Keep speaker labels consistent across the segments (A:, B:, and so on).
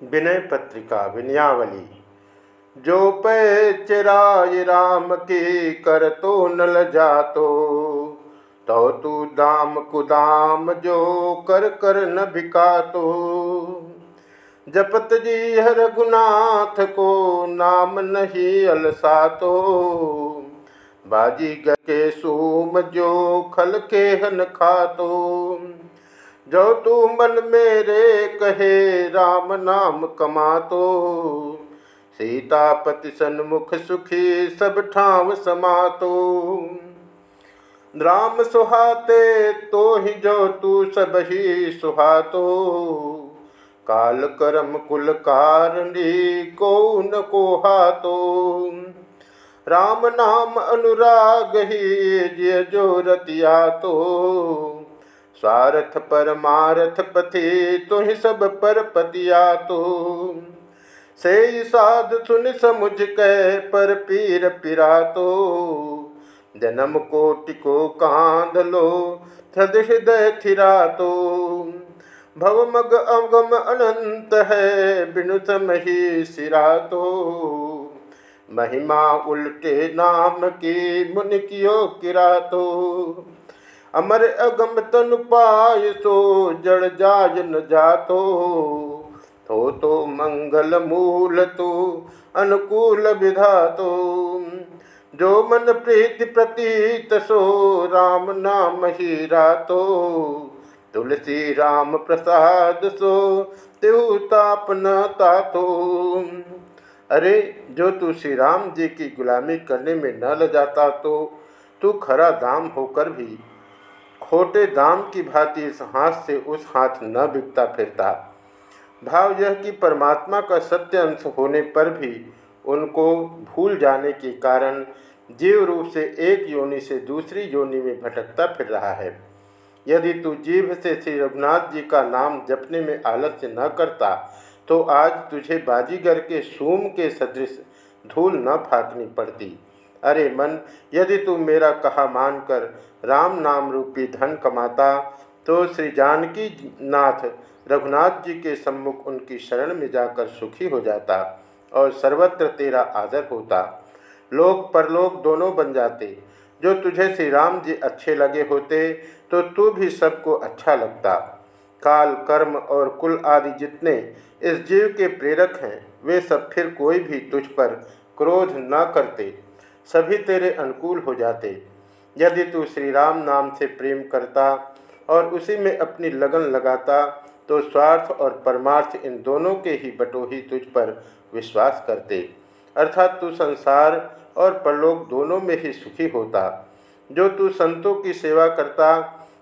A: विनय पत्रिका विनयावली। जो पे चिराय राम की कर तो नल जातो तो तू दाम कुदाम जो कर कर न बिका तो जपत जी हर गुनाथ को नाम नहीं अलसा तो बाजी के सूम जो खल के हन खातो। जो तू मन मेरे कहे, राम नाम कमा तो। सीतापति सन्मुख सुखी, सब ठाव समातो राम सुहाते तो ही जो तू, सब ही सुहातो काल करम कुल कारणी को न को हातो। राम नाम अनुराग ही जो रतिया तो। स्वार्थ परमारथ पथि तुह सब पर पतिया तो। से साध सुन समुझ कह पर पीर पिरा तो। जन्म कोटि को कांध लो हृदय थिरा तो। भवमग अवगम अनंत है, बिनु समही सिरा तो। महिमा उल्टे नाम की, मुन कियो किरा तो। अमर अगम तन पाय सो, जड़ जाज न जातो। तो तो मंगल मूल तो अनुकूल विधातो। जो मन प्रीति प्रतीत सो, राम नाम ही रातो। तुलसी राम प्रसाद सो त्यू ताप न तातो। अरे, जो तू श्री राम जी की गुलामी करने में न ल जाता तो तू खरा दाम होकर भी खोटे दाम की भांति इस हाथ से उस हाथ न बिकता फिरता। भाव यह कि परमात्मा का सत्य अंश होने पर भी उनको भूल जाने के कारण जीव रूप से एक योनि से दूसरी योनि में भटकता फिर रहा है। यदि तू जीव से श्री रघुनाथ जी का नाम जपने में आलस्य न करता तो आज तुझे बाजीगर के सूम के सदृश धूल न फाकनी पड़ती। अरे मन, यदि तू मेरा कहा मानकर राम नाम रूपी धन कमाता तो श्री जानकी नाथ रघुनाथ जी के सम्मुख उनकी शरण में जाकर सुखी हो जाता और सर्वत्र तेरा आदर होता। लोक परलोक दोनों बन जाते। जो तुझे श्री राम जी अच्छे लगे होते तो तू भी सबको अच्छा लगता। काल, कर्म और कुल आदि जितने इस जीव के प्रेरक हैं, वे सब फिर कोई भी तुझ पर क्रोध न करते। सभी तेरे अनुकूल हो जाते। यदि तू श्री राम नाम से प्रेम करता और उसी में अपनी लगन लगाता तो स्वार्थ और परमार्थ इन दोनों के ही बटोही तुझ पर विश्वास करते। अर्थात तू संसार और परलोक दोनों में ही सुखी होता। जो तू संतों की सेवा करता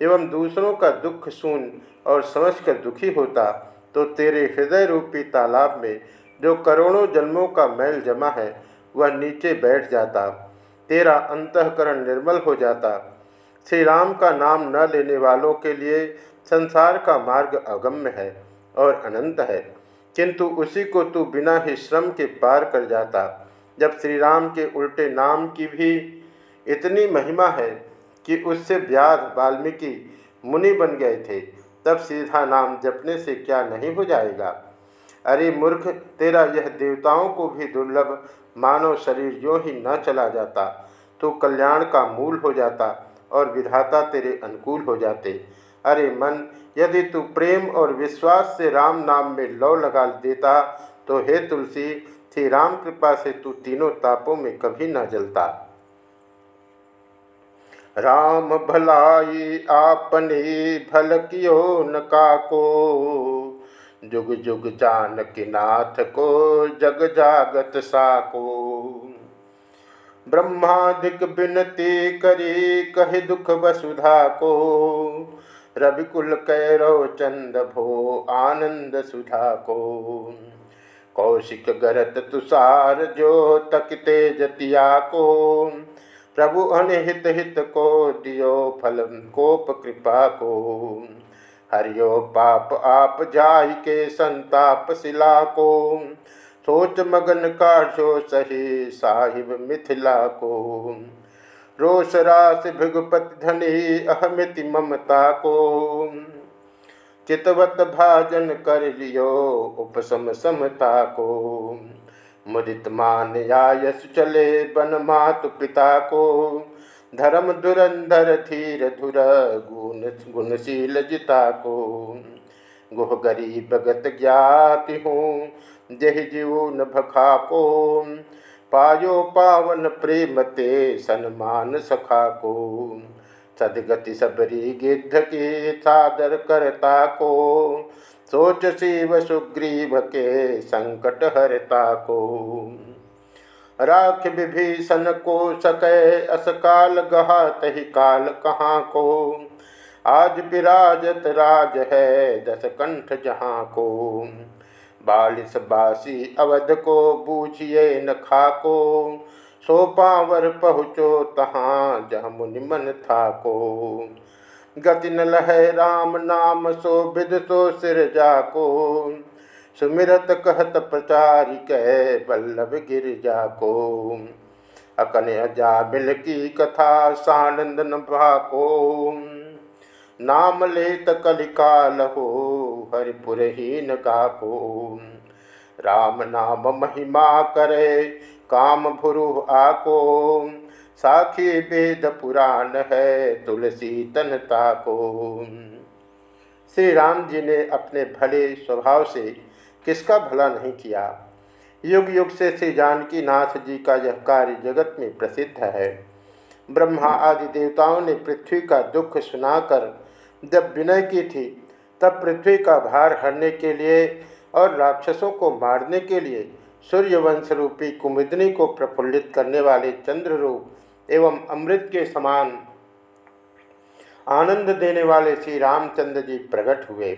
A: एवं दूसरों का दुख सुन और समझकर दुखी होता तो तेरे हृदय रूपी तालाब में जो करोड़ों जन्मों का मैल जमा है वह नीचे बैठ जाता। तेरा अंतकरण निर्मल हो जाता। श्री राम का नाम न लेने वालों के लिए संसार का मार्ग अगम्य है और अनंत है। किंतु उसी को तू बिना ही श्रम के पार कर जाता। जब श्री राम के उल्टे नाम की भी इतनी महिमा है कि उससे व्याध वाल्मीकि मुनि बन गए थे, तब सीधा नाम जपने से क्या नहीं हो जाएगा? अरे मूर्ख, तेरा यह देवताओं को भी दुर्लभ मानव शरीर यो ही न चला जाता तो कल्याण का मूल हो जाता और विधाता तेरे अनुकूल हो जाते। अरे मन, यदि तू प्रेम और विश्वास से राम नाम में लौ लगा देता तो हे तुलसी श्री राम कृपा से तू तीनों तापों में कभी न जलता। राम भलाई आपने भल कियो न को जुग जुग जानक नाथ को जग जागत साको। ब्रह्मादिक बिनती करी, कह दुख वसुधा को। रविकुल कैरव चंद भो, आनंद सुधा को। कौशिक गरत तुषार जो तक तेजतिया को। प्रभु अनहित हित को दियो फल, कोप कृपा को। हरियो पाप आप जाय के संताप शिला को। सोच मगन काशो सही साहिब मिथिला को। रोष रास भृगुपति धनी अहमिति ममता को। चितवत भाजन कर लियो उपसम समता को। मुदित मान आयस चले बन मातु पिता को। धर्म धुरंधर धीर धुर गुण गुणशील जिता को। गुह गरीब गत ज्ञाति हूँ, जह जीव न भखा को। पायो पावन प्रेम ते सन्मान सखा को। सदगति सबरी गिद्ध के सादर करता को। सोच शिव सुग्रीव के संकट हरता को। राख विभीषण को सके असकाल गहा तही काल कहाँ को? आज विराजत राज है दस कंठ जहाँ को? बालिस बासी अवध को बूझिए न खाको सो पावर पहुँचो तहाँ जह मुनि मन था को। गति न लह राम नाम सो विद सो सिर जाको सुमिरत कहत प्रचारिक बल्लभ गिर जाको अकन अजाबिल की कथा सानंद न भाको नाम लेत कलिकाल हो हरिपुर ही न गाको राम नाम महिमा करे, काम भुरु आको साखी वेद पुराण है, तुलसी तनता को। श्री राम जी ने अपने भले स्वभाव से किसका भला नहीं किया? युग युग से श्री जानकी नाथ जी का यह कार्य जगत में प्रसिद्ध है। ब्रह्मा आदि देवताओं ने पृथ्वी का दुख सुनाकर जब विनय की थी, तब पृथ्वी का भार हरने के लिए और राक्षसों को मारने के लिए सूर्यवंश रूपी कुमुदनी को प्रफुल्लित करने वाले चंद्र रूप एवं अमृत के समान आनंद देने वाले श्री रामचंद्र जी प्रकट हुए।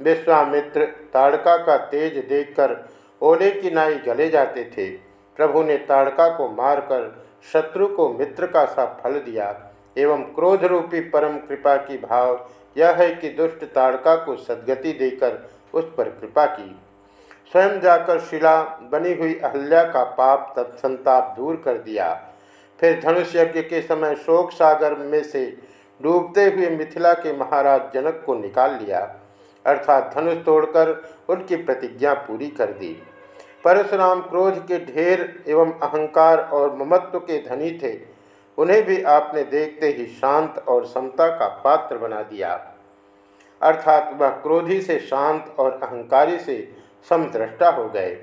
A: विश्वामित्र ताड़का का तेज देखकर ओले की नाई गले जाते थे। प्रभु ने ताड़का को मारकर शत्रु को मित्र का सा फल दिया एवं क्रोध रूपी परम कृपा की भाव यह है कि दुष्ट ताड़का को सदगति देकर उस पर कृपा की। स्वयं जाकर शिला बनी हुई अहल्या का पाप तत्संताप दूर कर दिया। फिर धनुष यज्ञ के समय शोक सागर में से डूबते हुए मिथिला के महाराज जनक को निकाल लिया। अर्थात धनुष तोड़कर उनकी प्रतिज्ञा पूरी कर दी। परशुराम क्रोध के ढेर एवं अहंकार और ममत्व के धनी थे। उन्हें भी आपने देखते ही शांत और समता का पात्र बना दिया। अर्थात वह क्रोधी से शांत और अहंकारी से समद्रष्टा हो गए।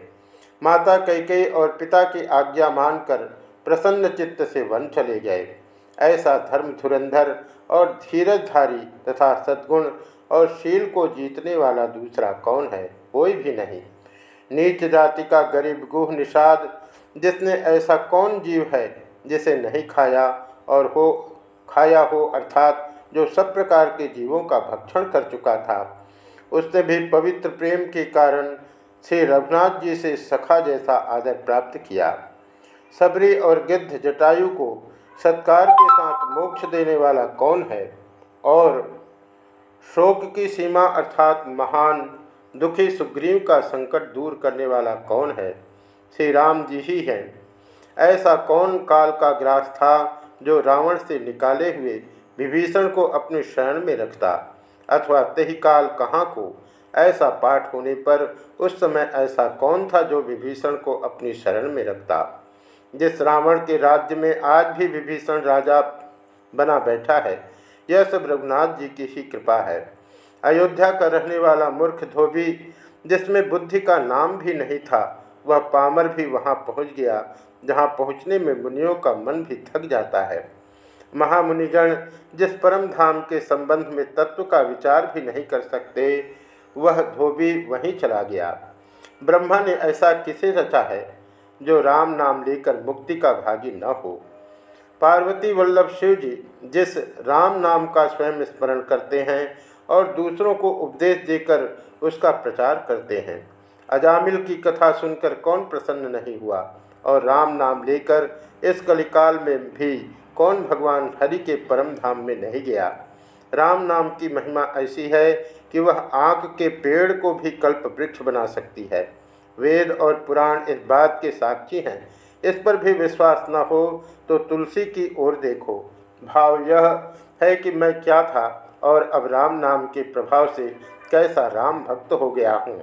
A: माता कैकई और पिता की आज्ञा मानकर प्रसन्न चित्त से वन चले गए। ऐसा धर्म धुरंधर और धीरजधारी तथा सद्गुण और शील को जीतने वाला दूसरा कौन है? कोई भी नहीं। नीच जाति का गरीब गुह निषाद, जिसने ऐसा कौन जीव है जिसे नहीं खाया और हो, खाया हो अर्थात जो सब प्रकार के जीवों का भक्षण कर चुका था। उसने भी पवित्र प्रेम के कारण श्री रघुनाथ जी से सखा जैसा आदर प्राप्त किया। सबरी और गिद्ध जटायु को सत्कार के साथ मोक्ष देने वाला कौन है? और शोक की सीमा अर्थात महान दुखी सुग्रीव का संकट दूर करने वाला कौन है? श्री राम जी ही हैं। ऐसा कौन काल का ग्रास था जो रावण से निकाले हुए विभीषण को अपने शरण में रखता? अथवा तही काल कहाँ को? ऐसा पाठ होने पर उस समय ऐसा कौन था जो विभीषण को अपनी शरण में रखता? जिस रावण के राज्य में आज भी विभीषण राजा बना बैठा है यह सब रघुनाथ जी की ही कृपा है। अयोध्या का रहने वाला मूर्ख धोबी, जिसमें बुद्धि का नाम भी नहीं था, वह पामर भी वहाँ पहुँच गया, जहाँ पहुँचने में मुनियों का मन भी थक जाता है। महामुनिगण जिस परम धाम के संबंध में तत्व का विचार भी नहीं कर सकते, वह धोबी वहीं चला गया। ब्रह्मा ने ऐसा किसे रचा है, जो राम नाम लेकर मुक्ति का भागी न हो? पार्वती वल्लभ शिव जी जिस राम नाम का स्वयं स्मरण करते हैं और दूसरों को उपदेश देकर उसका प्रचार करते हैं। अजामिल की कथा सुनकर कौन प्रसन्न नहीं हुआ और राम नाम लेकर इस कलिकाल में भी कौन भगवान हरि के परम धाम में नहीं गया? राम नाम की महिमा ऐसी है कि वह आँख के पेड़ को भी कल्प वृक्ष बना सकती है। वेद और पुराण इस बात के साक्षी हैं इस पर भी विश्वास न हो तो तुलसी की ओर देखो। भाव यह है कि मैं क्या था और अब राम नाम के प्रभाव से कैसा राम भक्त हो गया हूँ।